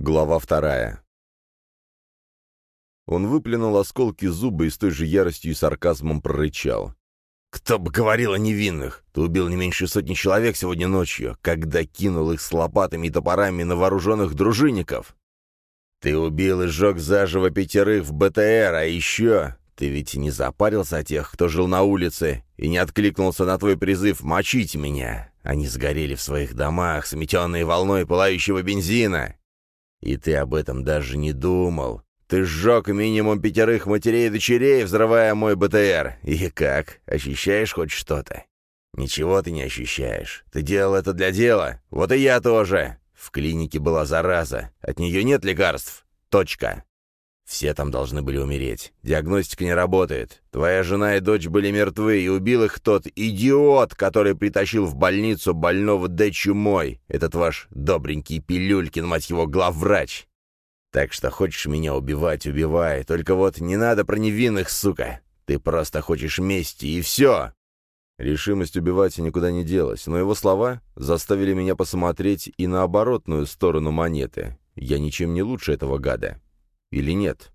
Глава вторая. Он выплюнул осколки зуба и с той же яростью и сарказмом прорычал. «Кто бы говорил о невинных? Ты убил не меньше сотни человек сегодня ночью, когда кинул их с лопатами и топорами на вооруженных дружинников. Ты убил и сжег заживо пятерых в БТР, а еще ты ведь не запарился о тех, кто жил на улице, и не откликнулся на твой призыв мочить меня. Они сгорели в своих домах, сметенные волной пылающего бензина. И ты об этом даже не думал. Ты сжег минимум пятерых матерей и дочерей, взрывая мой БТР. И как? Ощущаешь хоть что-то? Ничего ты не ощущаешь. Ты делал это для дела. Вот и я тоже. В клинике была зараза. От нее нет лекарств. Точка. Все там должны были умереть. Диагностика не работает. Твоя жена и дочь были мертвы, и убил их тот идиот, который притащил в больницу больного Д. чумой. Этот ваш добренький Пилюлькин, мать его, главврач. Так что хочешь меня убивать, убивай. Только вот не надо про невинных, сука. Ты просто хочешь мести, и все. Решимость убивать никуда не делась, но его слова заставили меня посмотреть и на оборотную сторону монеты. Я ничем не лучше этого гада или нет?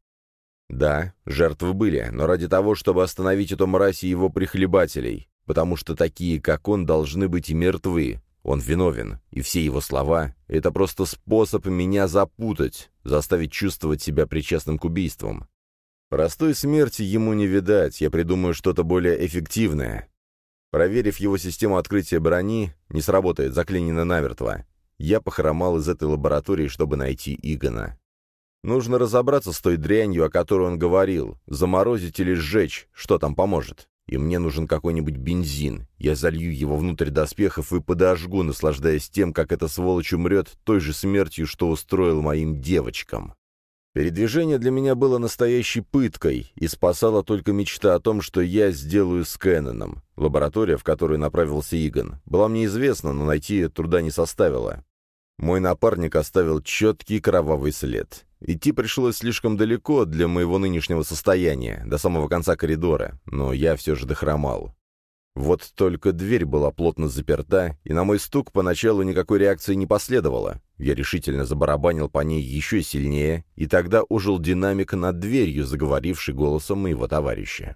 Да, жертвы были, но ради того, чтобы остановить эту мразь и его прихлебателей, потому что такие, как он, должны быть мертвы. Он виновен, и все его слова — это просто способ меня запутать, заставить чувствовать себя причастным к убийствам. Простой смерти ему не видать, я придумаю что-то более эффективное. Проверив его систему открытия брони, не сработает, заклинено намертво. Я похромал из этой лаборатории, чтобы найти Игона. Нужно разобраться с той дрянью, о которой он говорил, заморозить или сжечь, что там поможет. И мне нужен какой-нибудь бензин. Я залью его внутрь доспехов и подожгу, наслаждаясь тем, как эта сволочь умрет той же смертью, что устроил моим девочкам. Передвижение для меня было настоящей пыткой, и спасала только мечта о том, что я сделаю с Кэнноном. Лаборатория, в которую направился Игон, была мне известна, но найти труда не составило. Мой напарник оставил четкий кровавый след. Идти пришлось слишком далеко для моего нынешнего состояния, до самого конца коридора, но я все же дохромал. Вот только дверь была плотно заперта, и на мой стук поначалу никакой реакции не последовало. Я решительно забарабанил по ней еще сильнее, и тогда ужил динамик над дверью, заговоривший голосом моего товарища.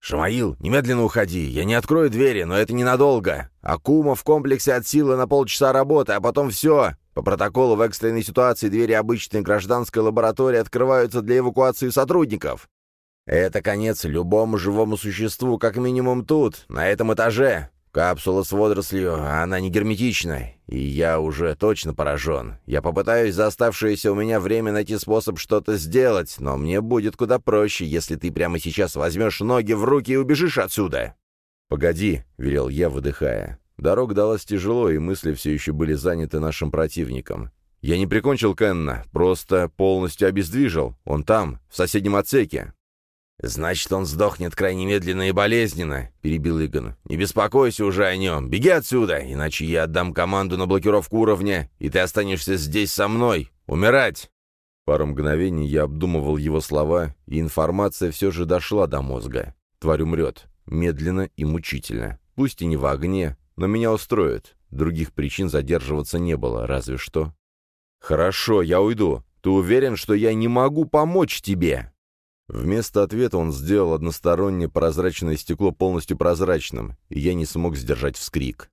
«Шамаил, немедленно уходи. Я не открою двери, но это ненадолго. Акума в комплексе от силы на полчаса работы, а потом все. По протоколу в экстренной ситуации двери обычной гражданской лаборатории открываются для эвакуации сотрудников. Это конец любому живому существу, как минимум тут, на этом этаже. Капсула с водорослью, она не герметична, и я уже точно поражен. Я попытаюсь за оставшееся у меня время найти способ что-то сделать, но мне будет куда проще, если ты прямо сейчас возьмешь ноги в руки и убежишь отсюда». «Погоди», — велел я, выдыхая. Дорога далась тяжело, и мысли все еще были заняты нашим противником. «Я не прикончил Кенна, просто полностью обездвижил. Он там, в соседнем отсеке». «Значит, он сдохнет крайне медленно и болезненно», — перебил Игон. «Не беспокойся уже о нем. Беги отсюда, иначе я отдам команду на блокировку уровня, и ты останешься здесь со мной. Умирать!» Пару мгновений я обдумывал его слова, и информация все же дошла до мозга. Тварь умрет. Медленно и мучительно. Пусть и не в огне, но меня устроит. Других причин задерживаться не было, разве что. «Хорошо, я уйду. Ты уверен, что я не могу помочь тебе?» Вместо ответа он сделал одностороннее прозрачное стекло полностью прозрачным, и я не смог сдержать вскрик.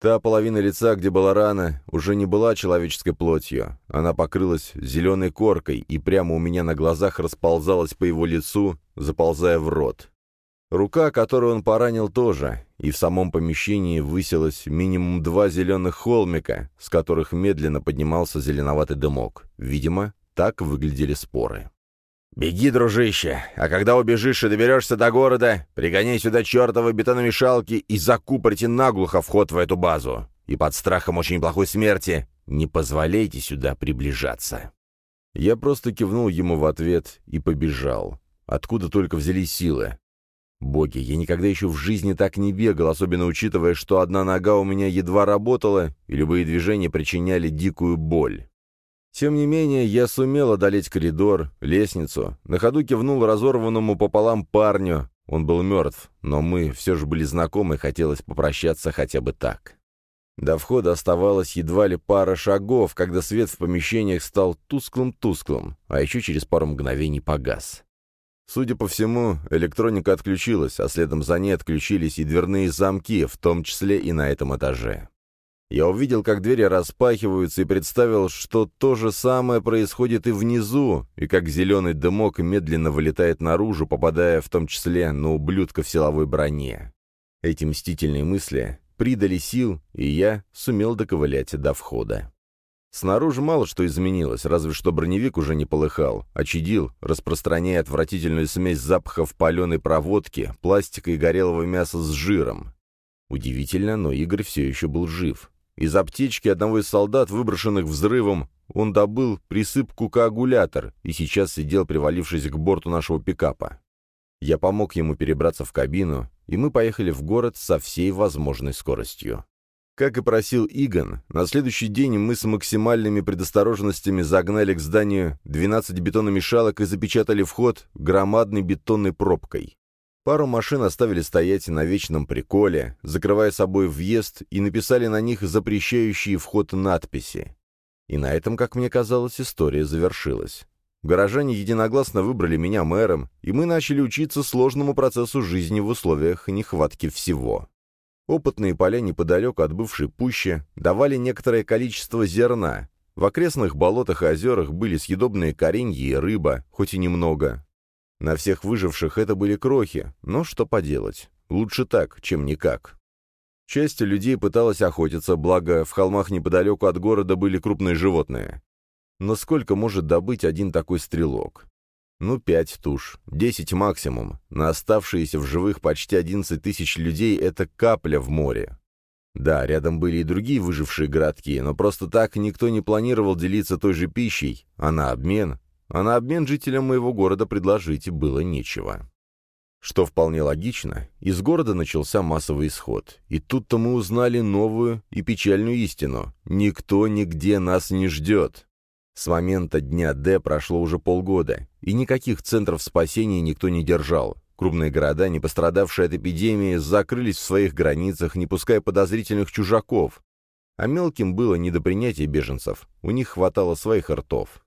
Та половина лица, где была рана, уже не была человеческой плотью. Она покрылась зеленой коркой и прямо у меня на глазах расползалась по его лицу, заползая в рот. Рука, которую он поранил, тоже, и в самом помещении высилось минимум два зеленых холмика, с которых медленно поднимался зеленоватый дымок. Видимо, так выглядели споры. «Беги, дружище, а когда убежишь и доберешься до города, пригоняй сюда чертовы бетономешалки и закупорьте наглухо вход в эту базу. И под страхом очень плохой смерти не позволяйте сюда приближаться». Я просто кивнул ему в ответ и побежал. Откуда только взялись силы. Боги, я никогда еще в жизни так не бегал, особенно учитывая, что одна нога у меня едва работала, и любые движения причиняли дикую боль. Тем не менее, я сумел одолеть коридор, лестницу, на ходу кивнул разорванному пополам парню. Он был мертв, но мы все же были знакомы, хотелось попрощаться хотя бы так. До входа оставалось едва ли пара шагов, когда свет в помещениях стал тусклым-тусклым, а еще через пару мгновений погас. Судя по всему, электроника отключилась, а следом за ней отключились и дверные замки, в том числе и на этом этаже. Я увидел, как двери распахиваются, и представил, что то же самое происходит и внизу, и как зеленый дымок медленно вылетает наружу, попадая в том числе на ублюдка в силовой броне. Эти мстительные мысли придали сил, и я сумел доковылять до входа. Снаружи мало что изменилось, разве что броневик уже не полыхал, а чадил, распространяя отвратительную смесь запахов паленой проводки, пластика и горелого мяса с жиром. Удивительно, но Игорь все еще был жив. Из аптечки одного из солдат, выброшенных взрывом, он добыл присыпку-коагулятор и сейчас сидел, привалившись к борту нашего пикапа. Я помог ему перебраться в кабину, и мы поехали в город со всей возможной скоростью. Как и просил Игон, на следующий день мы с максимальными предосторожностями загнали к зданию 12 бетономешалок и запечатали вход громадной бетонной пробкой. Пару машин оставили стоять на вечном приколе, закрывая собой въезд, и написали на них запрещающие вход надписи. И на этом, как мне казалось, история завершилась. Горожане единогласно выбрали меня мэром, и мы начали учиться сложному процессу жизни в условиях нехватки всего. Опытные поля неподалеку от бывшей пущи давали некоторое количество зерна. В окрестных болотах и озерах были съедобные коренья и рыба, хоть и немного. На всех выживших это были крохи, но что поделать. Лучше так, чем никак. Часть людей пыталась охотиться, благо в холмах неподалеку от города были крупные животные. Но сколько может добыть один такой стрелок? Ну, пять туш, десять максимум. На оставшиеся в живых почти одиннадцать тысяч людей это капля в море. Да, рядом были и другие выжившие городки, но просто так никто не планировал делиться той же пищей, а на обмен... А на обмен жителям моего города предложить было нечего. Что вполне логично, из города начался массовый исход. И тут-то мы узнали новую и печальную истину. Никто нигде нас не ждет. С момента дня Д прошло уже полгода, и никаких центров спасения никто не держал. Крупные города, не пострадавшие от эпидемии, закрылись в своих границах, не пуская подозрительных чужаков. А мелким было не до принятия беженцев, у них хватало своих ртов.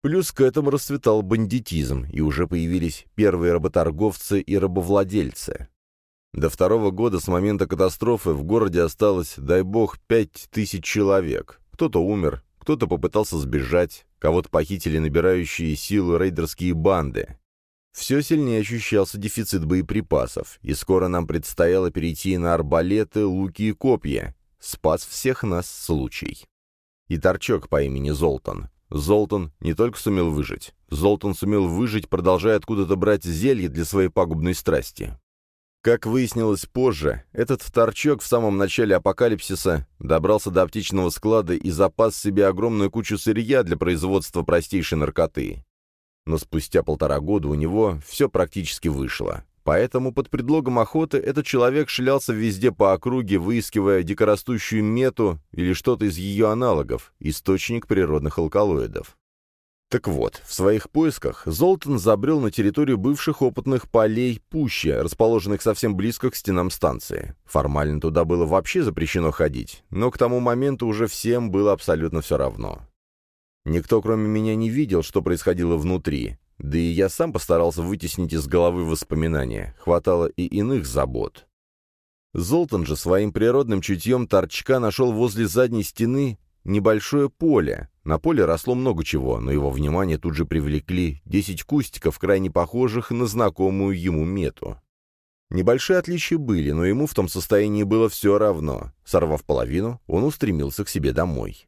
Плюс к этому расцветал бандитизм, и уже появились первые работорговцы и рабовладельцы. До второго года с момента катастрофы в городе осталось, дай бог, пять тысяч человек. Кто-то умер, кто-то попытался сбежать, кого-то похитили набирающие силу рейдерские банды. Все сильнее ощущался дефицит боеприпасов, и скоро нам предстояло перейти на арбалеты, луки и копья. Спас всех нас случай. И торчок по имени Золтан. Золтан не только сумел выжить. Золтан сумел выжить, продолжая откуда-то брать зелье для своей пагубной страсти. Как выяснилось позже, этот торчок в самом начале апокалипсиса добрался до аптечного склада и запас себе огромную кучу сырья для производства простейшей наркоты. Но спустя полтора года у него все практически вышло. Поэтому под предлогом охоты этот человек шлялся везде по округе, выискивая дикорастущую мету или что-то из ее аналогов, источник природных алкалоидов. Так вот, в своих поисках Золтан забрел на территорию бывших опытных полей Пуща, расположенных совсем близко к стенам станции. Формально туда было вообще запрещено ходить, но к тому моменту уже всем было абсолютно все равно. Никто, кроме меня, не видел, что происходило внутри, да и я сам постарался вытеснить из головы воспоминания, хватало и иных забот. Золтан же своим природным чутьем торчка нашел возле задней стены небольшое поле. На поле росло много чего, но его внимание тут же привлекли десять кустиков, крайне похожих на знакомую ему мету. Небольшие отличия были, но ему в том состоянии было все равно. Сорвав половину, он устремился к себе домой.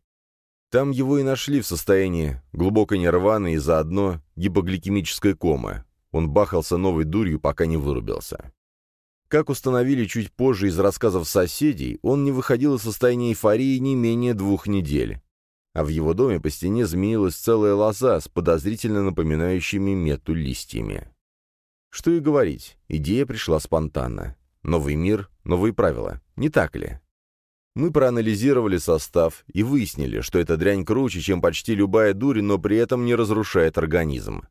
Там его и нашли в состоянии глубокой нирваны и заодно гипогликемической комы. Он бахался новой дурью, пока не вырубился. Как установили чуть позже из рассказов соседей, он не выходил из состояния эйфории не менее двух недель. А в его доме по стене змеилась целая лоза с подозрительно напоминающими мету листьями. Что и говорить, идея пришла спонтанно. Новый мир, новые правила, не так ли? Мы проанализировали состав и выяснили, что эта дрянь круче, чем почти любая дурь, но при этом не разрушает организм.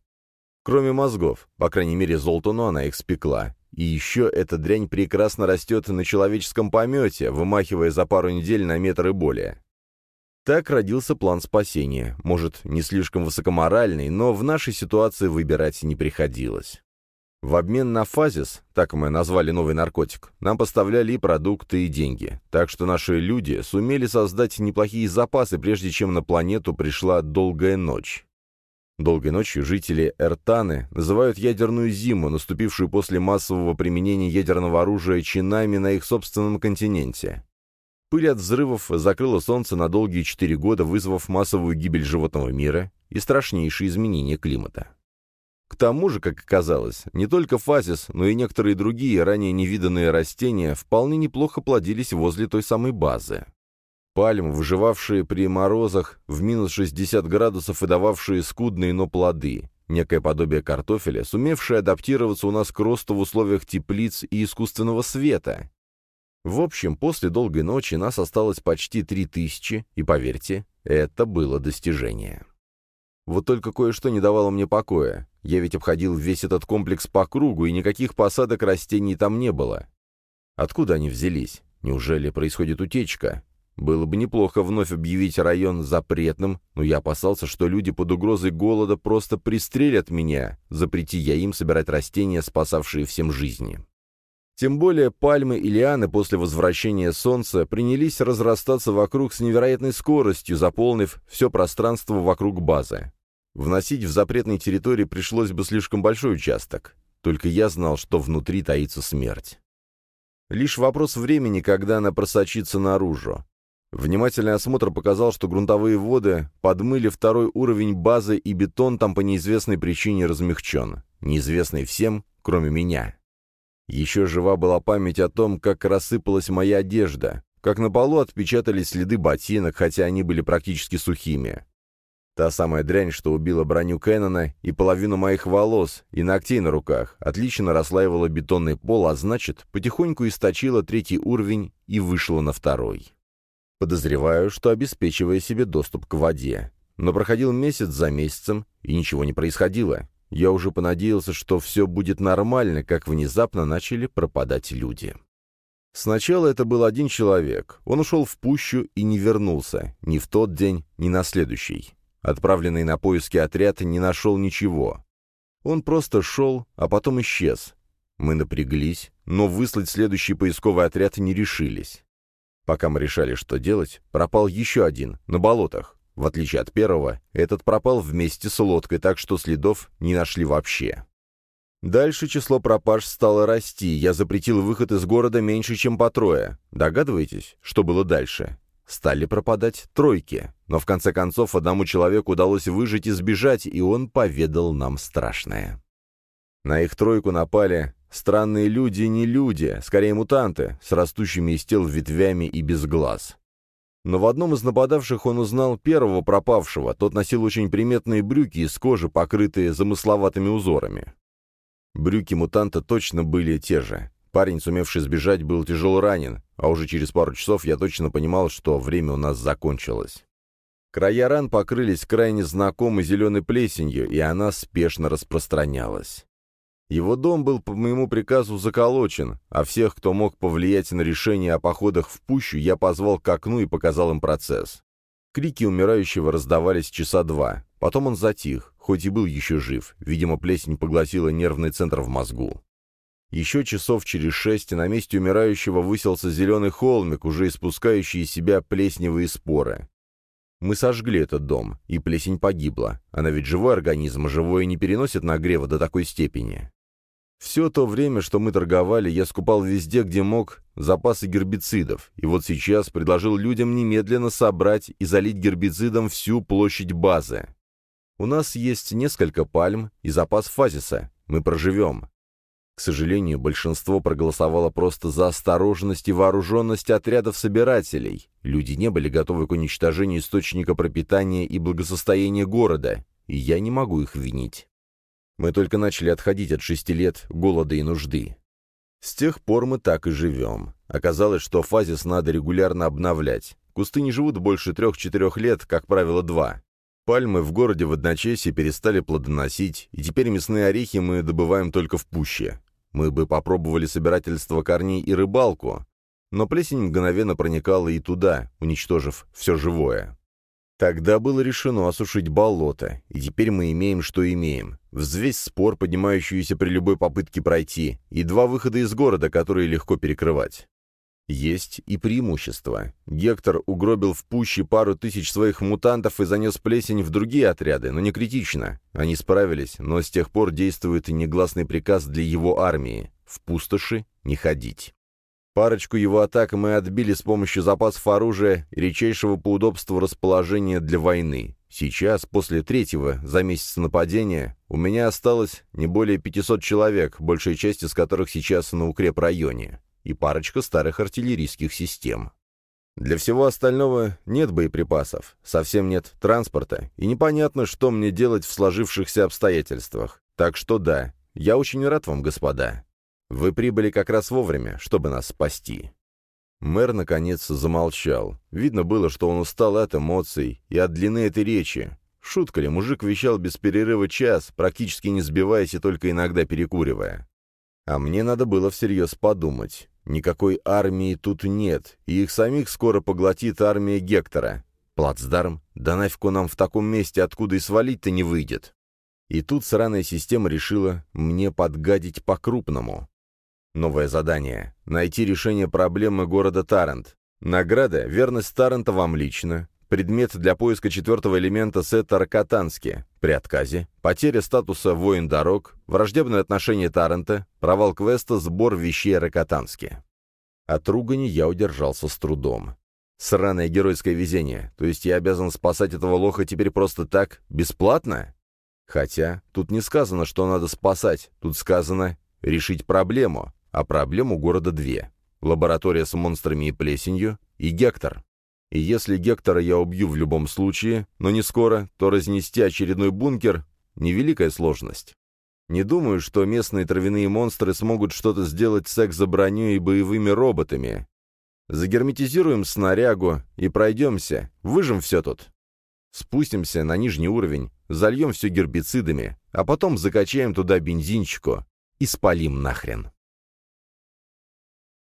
Кроме мозгов, по крайней мере, Золтану она их спекла, И еще эта дрянь прекрасно растет на человеческом помете, вымахивая за пару недель на метр и более. Так родился план спасения. Может, не слишком высокоморальный, но в нашей ситуации выбирать не приходилось. В обмен на фазис, так мы назвали новый наркотик, нам поставляли и продукты, и деньги. Так что наши люди сумели создать неплохие запасы, прежде чем на планету пришла долгая ночь. Долгой ночью жители Эртаны называют ядерную зиму, наступившую после массового применения ядерного оружия чинами на их собственном континенте. Пыль от взрывов закрыла Солнце на долгие четыре года, вызвав массовую гибель животного мира и страшнейшие изменения климата. К тому же, как оказалось, не только фазис, но и некоторые другие ранее невиданные растения вполне неплохо плодились возле той самой базы. Пальмы, выживавшие при морозах в минус 60 градусов и дававшие скудные, но плоды. Некое подобие картофеля, сумевшее адаптироваться у нас к росту в условиях теплиц и искусственного света. В общем, после долгой ночи нас осталось почти три тысячи, и, поверьте, это было достижение. Вот только кое-что не давало мне покоя. Я ведь обходил весь этот комплекс по кругу, и никаких посадок растений там не было. Откуда они взялись? Неужели происходит утечка? Было бы неплохо вновь объявить район запретным, но я опасался, что люди под угрозой голода просто пристрелят меня, запрети я им собирать растения, спасавшие всем жизни. Тем более пальмы и лианы после возвращения солнца принялись разрастаться вокруг с невероятной скоростью, заполнив все пространство вокруг базы. Вносить в запретной территории пришлось бы слишком большой участок. Только я знал, что внутри таится смерть. Лишь вопрос времени, когда она просочится наружу. Внимательный осмотр показал, что грунтовые воды подмыли второй уровень базы, и бетон там по неизвестной причине размягчен. Неизвестный всем, кроме меня. Еще жива была память о том, как рассыпалась моя одежда, как на полу отпечатались следы ботинок, хотя они были практически сухими. Та самая дрянь, что убила броню Кэннона и половину моих волос и ногтей на руках, отлично расслаивала бетонный пол, а значит, потихоньку источила третий уровень и вышла на второй. Подозреваю, что обеспечивая себе доступ к воде. Но проходил месяц за месяцем, и ничего не происходило. Я уже понадеялся, что все будет нормально, как внезапно начали пропадать люди. Сначала это был один человек. Он ушел в пущу и не вернулся. Ни в тот день, ни на следующий. Отправленный на поиски отряд не нашел ничего. Он просто шел, а потом исчез. Мы напряглись, но выслать следующий поисковый отряд не решились. Пока мы решали, что делать, пропал еще один, на болотах. В отличие от первого, этот пропал вместе с лодкой, так что следов не нашли вообще. Дальше число пропаж стало расти, я запретил выход из города меньше, чем по трое. Догадываетесь, что было дальше? Стали пропадать тройки. Но в конце концов одному человеку удалось выжить и сбежать, и он поведал нам страшное. На их тройку напали странные люди не люди, скорее мутанты, с растущими из тел ветвями и без глаз. Но в одном из нападавших он узнал первого пропавшего, тот носил очень приметные брюки из кожи, покрытые замысловатыми узорами. Брюки мутанта точно были те же. Парень, сумевший сбежать, был тяжело ранен, а уже через пару часов я точно понимал, что время у нас закончилось. Края ран покрылись крайне знакомой зеленой плесенью, и она спешно распространялась. Его дом был по моему приказу заколочен, а всех, кто мог повлиять на решение о походах в пущу, я позвал к окну и показал им процесс. Крики умирающего раздавались часа два. Потом он затих, хоть и был еще жив. Видимо, плесень поглотила нервный центр в мозгу. Еще часов через шесть на месте умирающего высился зеленый холмик, уже испускающий из себя плесневые споры. Мы сожгли этот дом, и плесень погибла. Она ведь живой организм, а живое не переносит нагрева до такой степени. Все то время, что мы торговали, я скупал везде, где мог, запасы гербицидов, и вот сейчас предложил людям немедленно собрать и залить гербицидом всю площадь базы. У нас есть несколько пальм и запас фазиса. Мы проживем. К сожалению, большинство проголосовало просто за осторожность и вооруженность отрядов собирателей. Люди не были готовы к уничтожению источника пропитания и благосостояния города, и я не могу их винить. Мы только начали отходить от шести лет голода и нужды. С тех пор мы так и живем. Оказалось, что фазис надо регулярно обновлять. Кусты не живут больше трех-четырех лет, как правило, два. Пальмы в городе в одночасье перестали плодоносить, и теперь мясные орехи мы добываем только в пуще. Мы бы попробовали собирательство корней и рыбалку, но плесень мгновенно проникала и туда, уничтожив все живое. Тогда было решено осушить болото, и теперь мы имеем, что имеем. Взвесь спор, поднимающуюся при любой попытке пройти, и два выхода из города, которые легко перекрывать. Есть и преимущество. Гектор угробил в пуще пару тысяч своих мутантов и занес плесень в другие отряды, но не критично. Они справились, но с тех пор действует негласный приказ для его армии — в пустоши не ходить. Парочку его атак мы отбили с помощью запасов оружия и редчайшего по удобству расположения для войны. Сейчас, после третьего за месяц нападения, у меня осталось не более 500 человек, большая часть из которых сейчас на укрепрайоне и парочка старых артиллерийских систем. Для всего остального нет боеприпасов, совсем нет транспорта, и непонятно, что мне делать в сложившихся обстоятельствах. Так что да, я очень рад вам, господа. Вы прибыли как раз вовремя, чтобы нас спасти». Мэр, наконец, замолчал. Видно было, что он устал от эмоций и от длины этой речи. Шутка ли, мужик вещал без перерыва час, практически не сбиваясь и только иногда перекуривая. А мне надо было всерьез подумать. Никакой армии тут нет, и их самих скоро поглотит армия Гектора. Плацдарм? Да нафигу нам в таком месте, откуда и свалить-то не выйдет. И тут сраная система решила мне подгадить по-крупному. Новое задание — найти решение проблемы города Тарант. Награда — верность Таранта вам лично. Предмет для поиска четвертого элемента сета Ракатански. При отказе. Потеря статуса «Воин дорог», враждебное отношение Таррента, провал квеста «Сбор вещей Ракатански». От ругани я удержался с трудом. Сраное геройское везение. То есть я обязан спасать этого лоха теперь просто так, бесплатно? Хотя тут не сказано, что надо спасать. Тут сказано решить проблему. А проблем у города две. Лаборатория с монстрами и плесенью и Гектор. И если Гектора я убью в любом случае, но не скоро, то разнести очередной бункер — невеликая сложность. Не думаю, что местные травяные монстры смогут что-то сделать с экзоброней и боевыми роботами. Загерметизируем снарягу и пройдемся, выжим все тут. Спустимся на нижний уровень, зальем все гербицидами, а потом закачаем туда бензинчику и спалим нахрен.